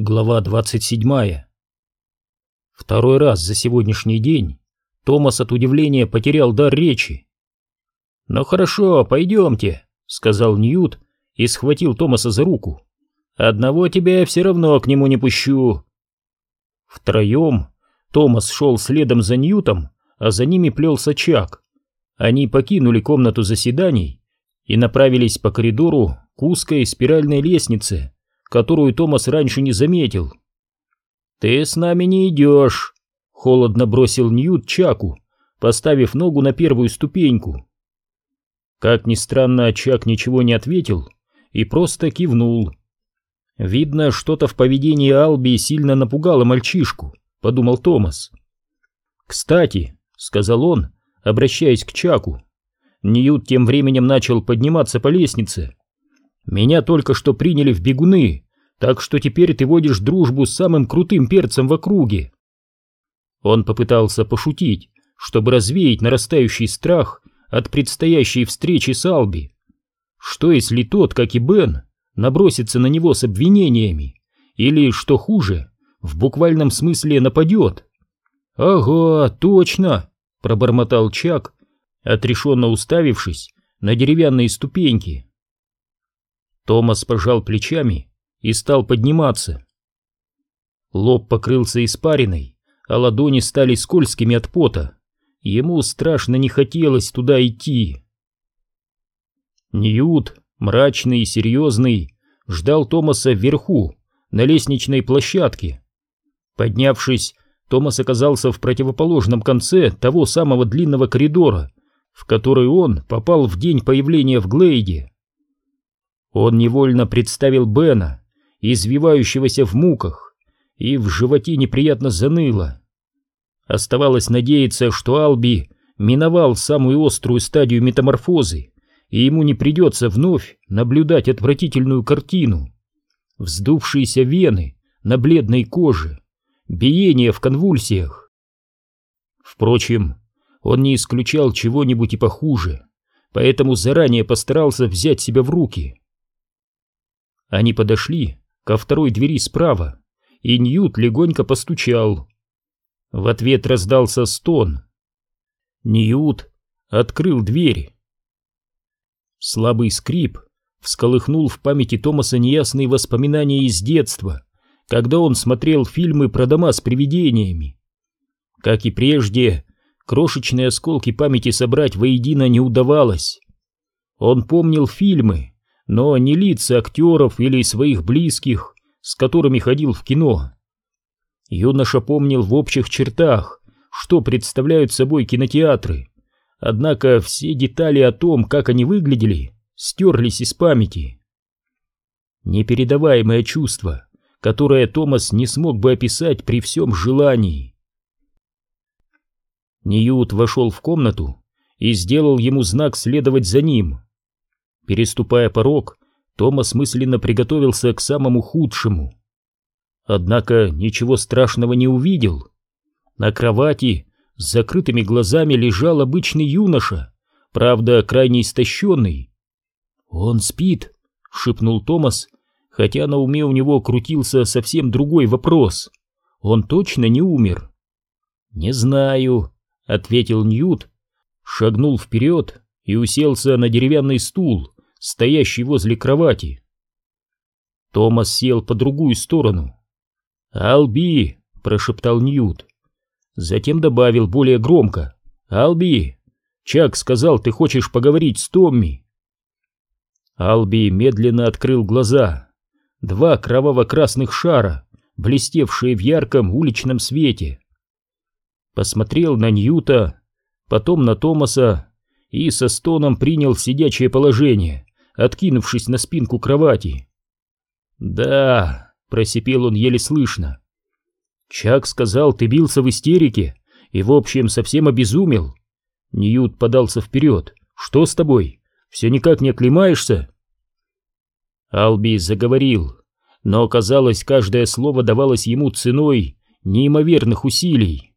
Глава 27. Второй раз за сегодняшний день Томас от удивления потерял дар речи. «Ну хорошо, пойдемте», — сказал Ньют и схватил Томаса за руку. «Одного тебя я все равно к нему не пущу». Втроем Томас шел следом за Ньютом, а за ними плелся Чак. Они покинули комнату заседаний и направились по коридору к узкой спиральной лестнице, которую Томас раньше не заметил. «Ты с нами не идешь», — холодно бросил Ньют Чаку, поставив ногу на первую ступеньку. Как ни странно, Чак ничего не ответил и просто кивнул. «Видно, что-то в поведении Алби сильно напугало мальчишку», — подумал Томас. «Кстати», — сказал он, обращаясь к Чаку, — Ньют тем временем начал подниматься по лестнице. Меня только что приняли в бегуны, так что теперь ты водишь дружбу с самым крутым перцем в округе. Он попытался пошутить, чтобы развеять нарастающий страх от предстоящей встречи с Алби. Что если тот, как и Бен, набросится на него с обвинениями, или, что хуже, в буквальном смысле нападет? «Ага, точно!» — пробормотал Чак, отрешенно уставившись на деревянные ступеньки. Томас пожал плечами и стал подниматься. Лоб покрылся испариной, а ладони стали скользкими от пота. Ему страшно не хотелось туда идти. Ньют, мрачный и серьезный, ждал Томаса вверху, на лестничной площадке. Поднявшись, Томас оказался в противоположном конце того самого длинного коридора, в который он попал в день появления в Глейде. Он невольно представил Бена, извивающегося в муках, и в животе неприятно заныло. Оставалось надеяться, что Алби миновал самую острую стадию метаморфозы, и ему не придется вновь наблюдать отвратительную картину. Вздувшиеся вены на бледной коже, биение в конвульсиях. Впрочем, он не исключал чего-нибудь и похуже, поэтому заранее постарался взять себя в руки. Они подошли ко второй двери справа, и Ньют легонько постучал. В ответ раздался стон. Ньют открыл дверь. Слабый скрип всколыхнул в памяти Томаса неясные воспоминания из детства, когда он смотрел фильмы про дома с привидениями. Как и прежде, крошечные осколки памяти собрать воедино не удавалось. Он помнил фильмы, но не лица актеров или своих близких, с которыми ходил в кино. Юноша помнил в общих чертах, что представляют собой кинотеатры, однако все детали о том, как они выглядели, стерлись из памяти. Непередаваемое чувство, которое Томас не смог бы описать при всем желании. Ньют вошел в комнату и сделал ему знак следовать за ним. Переступая порог, Томас мысленно приготовился к самому худшему. Однако ничего страшного не увидел. На кровати с закрытыми глазами лежал обычный юноша, правда, крайне истощенный. «Он спит», — шепнул Томас, хотя на уме у него крутился совсем другой вопрос. «Он точно не умер?» «Не знаю», — ответил Ньют, шагнул вперед и уселся на деревянный стул, стоящий возле кровати. Томас сел по другую сторону. «Алби!» — прошептал Ньют. Затем добавил более громко. «Алби! Чак сказал, ты хочешь поговорить с Томми!» Алби медленно открыл глаза. Два кроваво-красных шара, блестевшие в ярком уличном свете. Посмотрел на Ньюта, потом на Томаса и со стоном принял сидячее положение откинувшись на спинку кровати. «Да», — просипел он еле слышно. «Чак сказал, ты бился в истерике и, в общем, совсем обезумел». Ньют подался вперед. «Что с тобой? Все никак не оклемаешься?» Алби заговорил, но, казалось, каждое слово давалось ему ценой неимоверных усилий.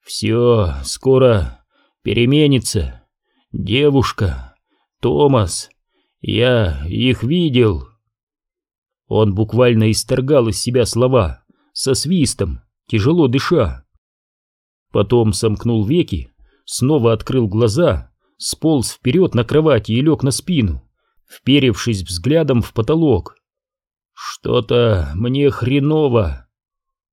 «Все скоро переменится. Девушка, Томас, я их видел. Он буквально исторгал из себя слова, со свистом, тяжело дыша. Потом сомкнул веки, снова открыл глаза, сполз вперед на кровати и лег на спину, вперевшись взглядом в потолок. «Что-то мне хреново».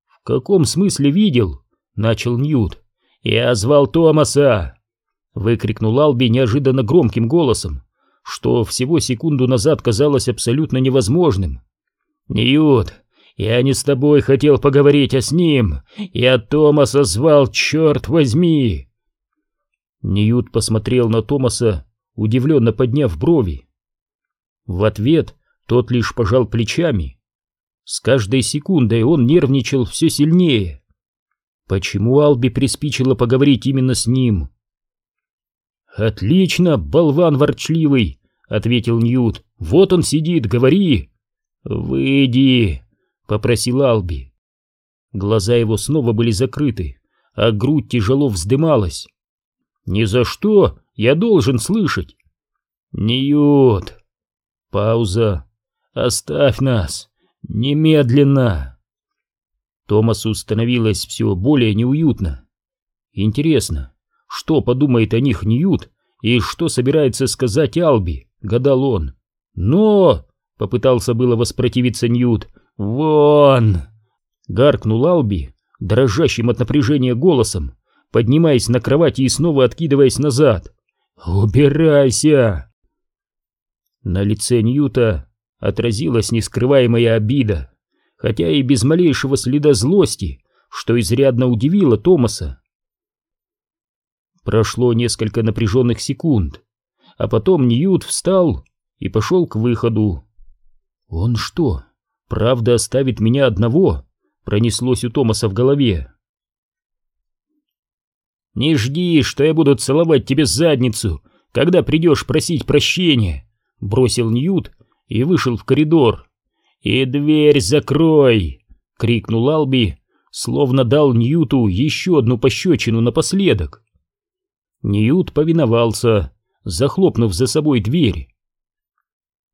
«В каком смысле видел?» — начал Ньют. «Я звал Томаса!» — выкрикнул Алби неожиданно громким голосом, что всего секунду назад казалось абсолютно невозможным. «Ньют, я не с тобой хотел поговорить, а с ним! Я Томаса звал, черт возьми!» Ньют посмотрел на Томаса, удивленно подняв брови. В ответ тот лишь пожал плечами. С каждой секундой он нервничал все сильнее. Почему Алби приспичило поговорить именно с ним? «Отлично, болван ворчливый!» — ответил Ньют. «Вот он сидит, говори!» «Выйди!» — попросил Алби. Глаза его снова были закрыты, а грудь тяжело вздымалась. «Ни за что! Я должен слышать!» «Ньют!» Пауза. «Оставь нас! Немедленно!» Томасу становилось все более неуютно. Интересно, что подумает о них Ньют и что собирается сказать Алби, гадал он. «Но!» — попытался было воспротивиться Ньют. «Вон!» — гаркнул Алби, дрожащим от напряжения голосом, поднимаясь на кровати и снова откидываясь назад. «Убирайся!» На лице Ньюта отразилась нескрываемая обида, хотя и без малейшего следа злости, что изрядно удивило Томаса. Прошло несколько напряженных секунд, а потом Ньют встал и пошел к выходу. «Он что, правда оставит меня одного?» — пронеслось у Томаса в голове. «Не жди, что я буду целовать тебе задницу, когда придешь просить прощения!» — бросил Ньют и вышел в коридор. «И дверь закрой!» — крикнул Алби, словно дал Ньюту еще одну пощечину напоследок. Ньют повиновался, захлопнув за собой дверь.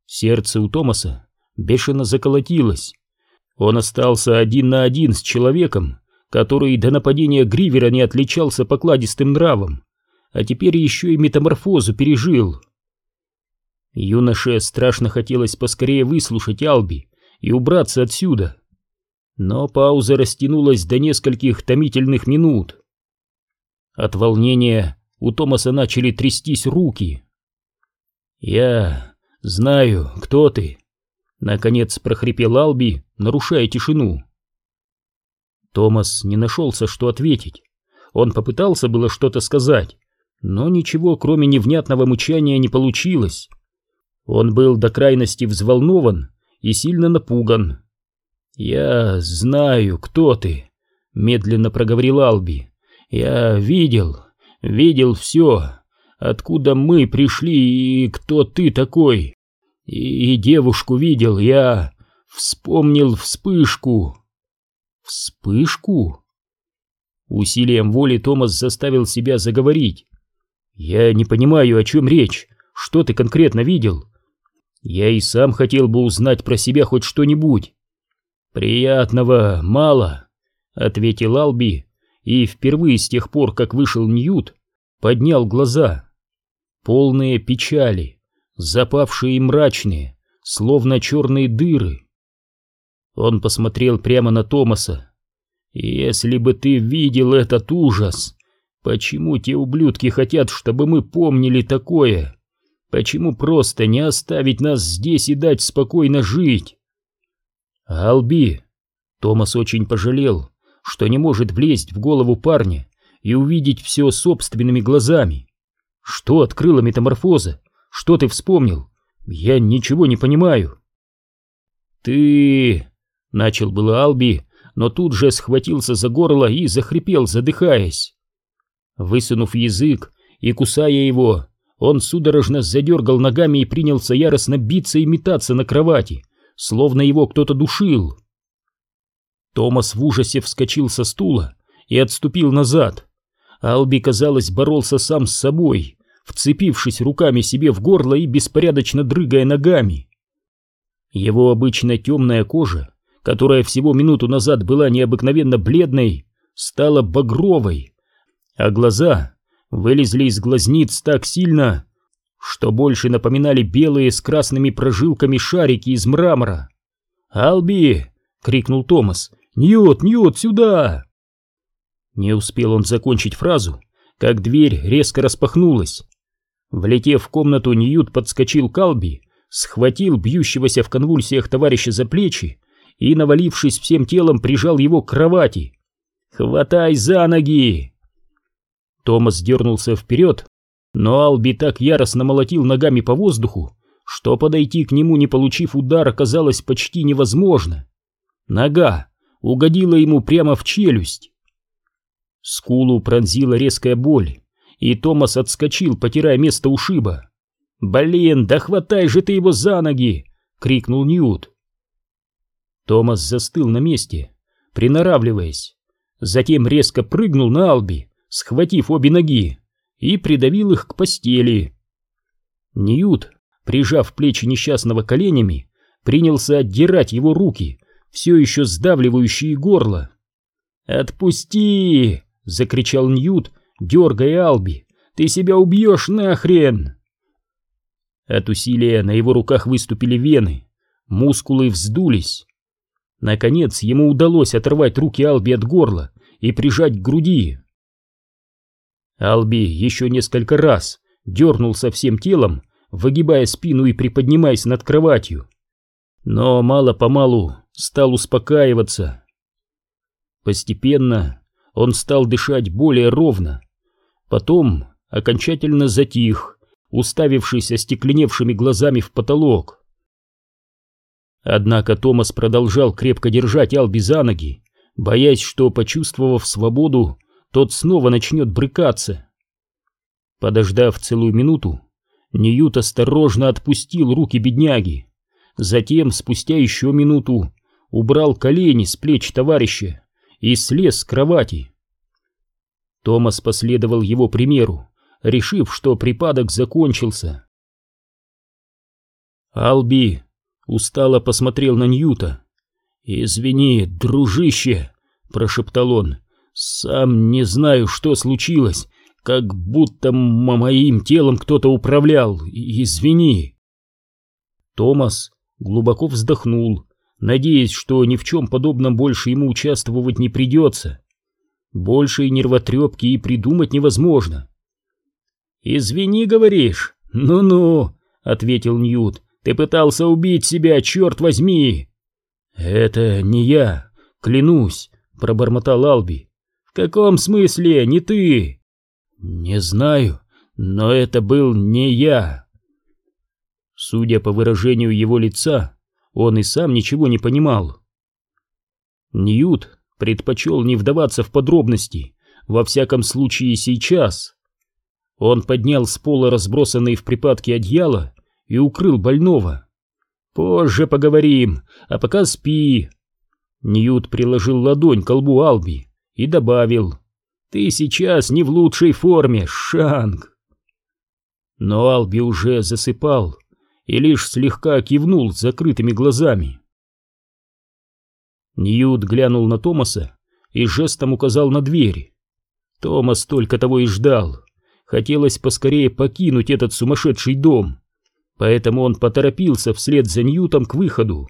Сердце у Томаса бешено заколотилось. Он остался один на один с человеком, который до нападения Гривера не отличался покладистым нравом, а теперь еще и метаморфозу пережил. Юноше страшно хотелось поскорее выслушать Алби и убраться отсюда. Но пауза растянулась до нескольких томительных минут. От волнения у Томаса начали трястись руки. «Я знаю, кто ты», — наконец прохрипел Алби, нарушая тишину. Томас не нашелся, что ответить. Он попытался было что-то сказать, но ничего, кроме невнятного мучания, не получилось. Он был до крайности взволнован и сильно напуган. «Я знаю, кто ты», — медленно проговорил Алби. «Я видел, видел все, откуда мы пришли и кто ты такой. И, и девушку видел, я вспомнил вспышку». «Вспышку?» Усилием воли Томас заставил себя заговорить. «Я не понимаю, о чем речь. Что ты конкретно видел? Я и сам хотел бы узнать про себя хоть что-нибудь. Приятного мало, ответил Алби, и впервые с тех пор, как вышел Ньют, поднял глаза. Полные печали, запавшие и мрачные, словно черные дыры. Он посмотрел прямо на Томаса. «Если бы ты видел этот ужас, почему те ублюдки хотят, чтобы мы помнили такое?» Почему просто не оставить нас здесь и дать спокойно жить? Алби, Томас очень пожалел, что не может влезть в голову парня и увидеть все собственными глазами. Что открыла метаморфоза? Что ты вспомнил? Я ничего не понимаю. Ты... Начал было Алби, но тут же схватился за горло и захрипел, задыхаясь. Высунув язык и кусая его, он судорожно задергал ногами и принялся яростно биться и метаться на кровати, словно его кто-то душил. Томас в ужасе вскочил со стула и отступил назад. Алби, казалось, боролся сам с собой, вцепившись руками себе в горло и беспорядочно дрыгая ногами. Его обычно темная кожа, которая всего минуту назад была необыкновенно бледной, стала багровой, а глаза вылезли из глазниц так сильно, что больше напоминали белые с красными прожилками шарики из мрамора. «Алби!» — крикнул Томас. «Ньют, Ньют, сюда!» Не успел он закончить фразу, как дверь резко распахнулась. Влетев в комнату, Ньют подскочил к Алби, схватил бьющегося в конвульсиях товарища за плечи и, навалившись всем телом, прижал его к кровати. «Хватай за ноги!» Томас дернулся вперед, но Алби так яростно молотил ногами по воздуху, что подойти к нему, не получив удар, оказалось почти невозможно. Нога угодила ему прямо в челюсть. Скулу пронзила резкая боль, и Томас отскочил, потирая место ушиба. «Блин, да хватай же ты его за ноги!» — крикнул Ньют. Томас застыл на месте, приноравливаясь. Затем резко прыгнул на Алби, схватив обе ноги, и придавил их к постели. Ньют, прижав плечи несчастного коленями, принялся отдирать его руки, все еще сдавливающие горло. «Отпусти!» — закричал Ньют, дергая Алби. «Ты себя убьешь нахрен!» От усилия на его руках выступили вены, мускулы вздулись. Наконец ему удалось оторвать руки Алби от горла и прижать к груди. Алби еще несколько раз дернулся всем телом, выгибая спину и приподнимаясь над кроватью. Но мало-помалу стал успокаиваться. Постепенно он стал дышать более ровно. Потом окончательно затих, уставившись остекленевшими глазами в потолок. Однако Томас продолжал крепко держать Алби за ноги, боясь, что, почувствовав свободу, тот снова начнет брыкаться. Подождав целую минуту, Ньют осторожно отпустил руки бедняги. Затем, спустя еще минуту, убрал колени с плеч товарища и слез с кровати. Томас последовал его примеру, решив, что припадок закончился. Алби устало посмотрел на Ньюта. «Извини, дружище», — прошептал он, сам не знаю, что случилось, как будто моим телом кто-то управлял. Извини. Томас глубоко вздохнул, надеясь, что ни в чем подобном больше ему участвовать не придется. Больше и нервотрепки и придумать невозможно. «Извини, говоришь? Ну-ну», — ответил Ньют, — «ты пытался убить себя, черт возьми!» «Это не я, клянусь», — пробормотал Алби каком смысле не ты?» «Не знаю, но это был не я». Судя по выражению его лица, он и сам ничего не понимал. Ньют предпочел не вдаваться в подробности, во всяком случае сейчас. Он поднял с пола разбросанные в припадке одеяло и укрыл больного. «Позже поговорим, а пока спи». Ньют приложил ладонь к колбу Алби и добавил «Ты сейчас не в лучшей форме, Шанг!» Но Алби уже засыпал и лишь слегка кивнул с закрытыми глазами. Ньют глянул на Томаса и жестом указал на дверь. Томас только того и ждал. Хотелось поскорее покинуть этот сумасшедший дом, поэтому он поторопился вслед за Ньютом к выходу.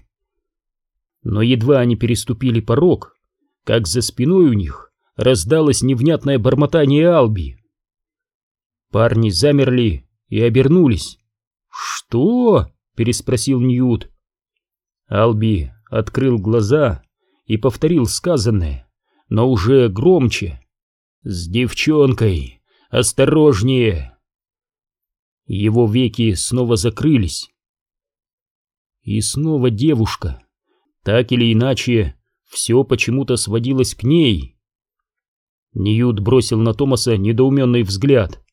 Но едва они переступили порог, как за спиной у них раздалось невнятное бормотание Алби. Парни замерли и обернулись. «Что?» — переспросил Ньют. Алби открыл глаза и повторил сказанное, но уже громче. «С девчонкой! Осторожнее!» Его веки снова закрылись. И снова девушка. Так или иначе, все почему-то сводилось к ней. Ньют бросил на Томаса недоуменный взгляд,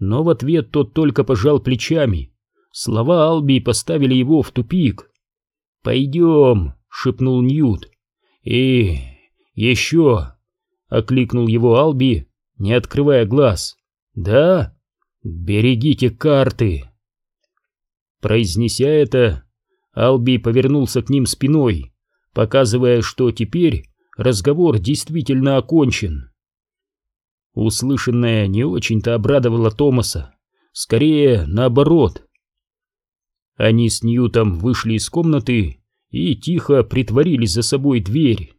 но в ответ тот только пожал плечами. Слова Алби поставили его в тупик. «Пойдем», — шепнул Ньют. «И еще», — окликнул его Алби, не открывая глаз. «Да? Берегите карты». Произнеся это, Алби повернулся к ним спиной, показывая, что теперь разговор действительно окончен. Услышанное не очень-то обрадовало Томаса, скорее наоборот. Они с Ньютом вышли из комнаты и тихо притворили за собой дверь.